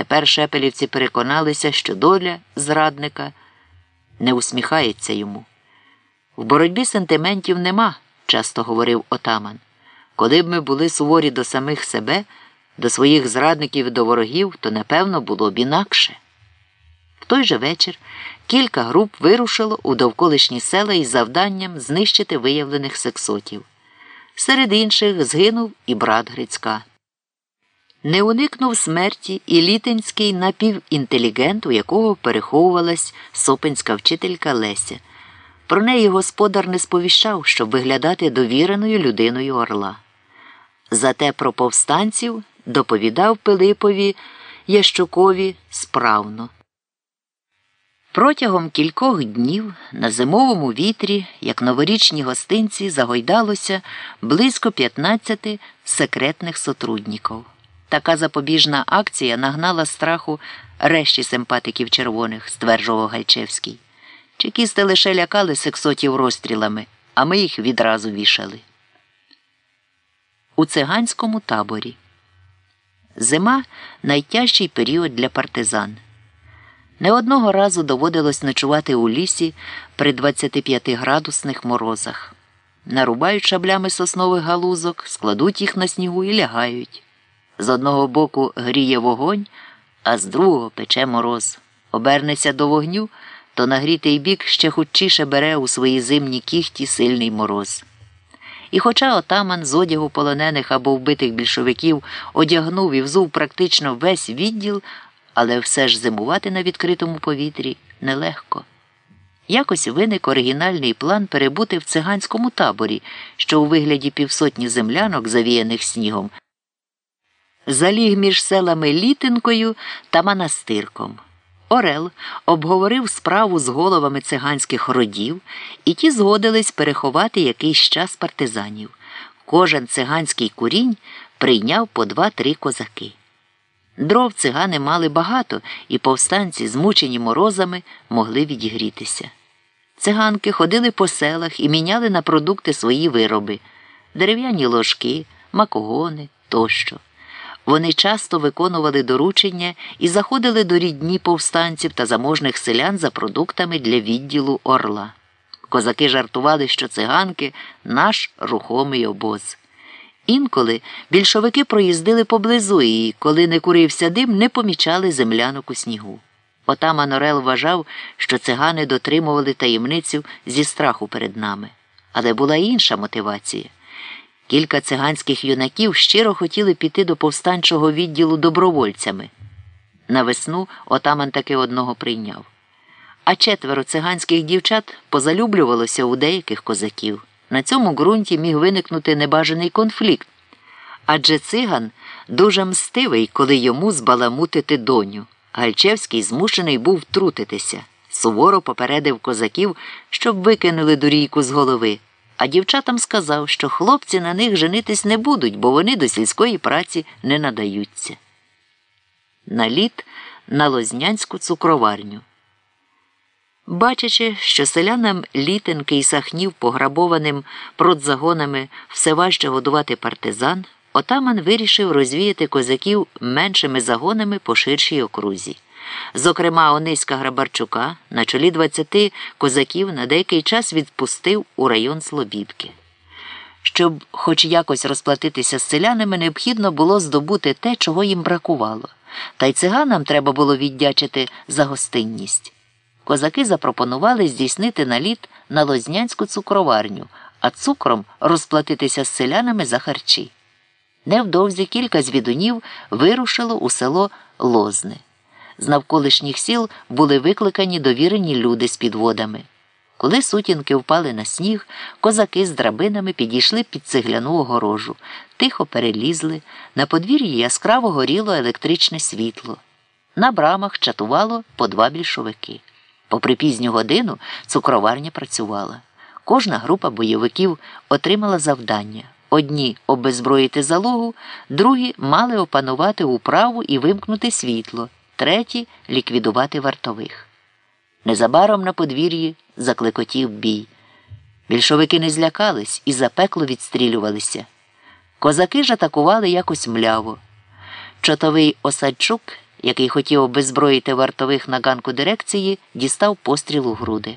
Тепер шепелівці переконалися, що доля зрадника не усміхається йому. В боротьбі сентиментів нема, часто говорив отаман. Коли б ми були суворі до самих себе, до своїх зрадників і до ворогів, то напевно було б інакше. В той же вечір кілька груп вирушило у довколишні села із завданням знищити виявлених сексотів. Серед інших згинув і брат Грицька. Не уникнув смерті і літинський напівінтелігент, у якого переховувалась сопинська вчителька Леся. Про неї господар не сповіщав, щоб виглядати довіреною людиною орла. Зате про повстанців доповідав Пилипові Ящукові справно. Протягом кількох днів на зимовому вітрі, як новорічні гостинці, загойдалося близько 15 секретних сотрудників. Така запобіжна акція нагнала страху решті симпатиків червоних, стверджував Гальчевський. Чекісти лише лякали сексотів розстрілами, а ми їх відразу вішали. У циганському таборі. Зима найтяжчий період для партизан. Не одного разу доводилось ночувати у лісі при 25-градусних морозах. Нарубають шаблями соснових галузок, складуть їх на снігу і лягають. З одного боку гріє вогонь, а з другого пече мороз. Обернеться до вогню, то нагрітий бік ще хутчіше бере у свої зимні кіхті сильний мороз. І хоча отаман з одягу полонених або вбитих більшовиків одягнув і взув практично весь відділ, але все ж зимувати на відкритому повітрі нелегко. Якось виник оригінальний план перебути в циганському таборі, що у вигляді півсотні землянок, завіяних снігом, заліг між селами Літинкою та Монастирком. Орел обговорив справу з головами циганських родів, і ті згодились переховати якийсь час партизанів. Кожен циганський курінь прийняв по два-три козаки. Дров цигани мали багато, і повстанці, змучені морозами, могли відігрітися. Циганки ходили по селах і міняли на продукти свої вироби дерев'яні ложки, макогони тощо. Вони часто виконували доручення і заходили до рідні повстанців та заможних селян за продуктами для відділу орла. Козаки жартували, що циганки наш рухомий обоз. Інколи більшовики проїздили поблизу і, коли не курився дим, не помічали землянок у снігу. Отаман Орел вважав, що цигани дотримували таємницю зі страху перед нами. Але була інша мотивація. Кілька циганських юнаків щиро хотіли піти до повстанчого відділу добровольцями. На весну отаман таки одного прийняв. А четверо циганських дівчат позалюблювалося у деяких козаків. На цьому ґрунті міг виникнути небажаний конфлікт. Адже циган дуже мстивий, коли йому збаламутити доню. Гальчевський змушений був втрутитися. Суворо попередив козаків, щоб викинули дурійку з голови. А дівчатам сказав, що хлопці на них женитись не будуть, бо вони до сільської праці не надаються. Наліт на Лознянську цукроварню. Бачачи, що селянам літинки і сахнів, пограбованим продзагонами, все важче годувати партизан, отаман вирішив розвіяти козаків меншими загонами по ширшій окрузі. Зокрема, Ониська Грабарчука на чолі 20 козаків на деякий час відпустив у район Слобідки. Щоб хоч якось розплатитися з селянами, необхідно було здобути те, чого їм бракувало, та й циганам треба було віддячити за гостинність. Козаки запропонували здійснити наліт на Лознянську цукроварню, а цукром розплатитися з селянами за харчі. Невдовзі кілька звідунів вирушило у село Лозне. З навколишніх сіл були викликані довірені люди з підводами. Коли сутінки впали на сніг, козаки з драбинами підійшли під цегляну огорожу, тихо перелізли, на подвір'ї яскраво горіло електричне світло. На брамах чатувало по два більшовики. Попри пізню годину цукроварня працювала. Кожна група бойовиків отримала завдання. Одні обезброїти залогу, другі мали опанувати управу і вимкнути світло, треті ліквідувати вартових. Незабаром на подвір'ї закликотів бій. Більшовики не злякались і запекло відстрілювалися. Козаки ж атакували якось мляво. Чотовий Осадчук який хотів обезброїти вартових на ганку дирекції, дістав постріл у груди.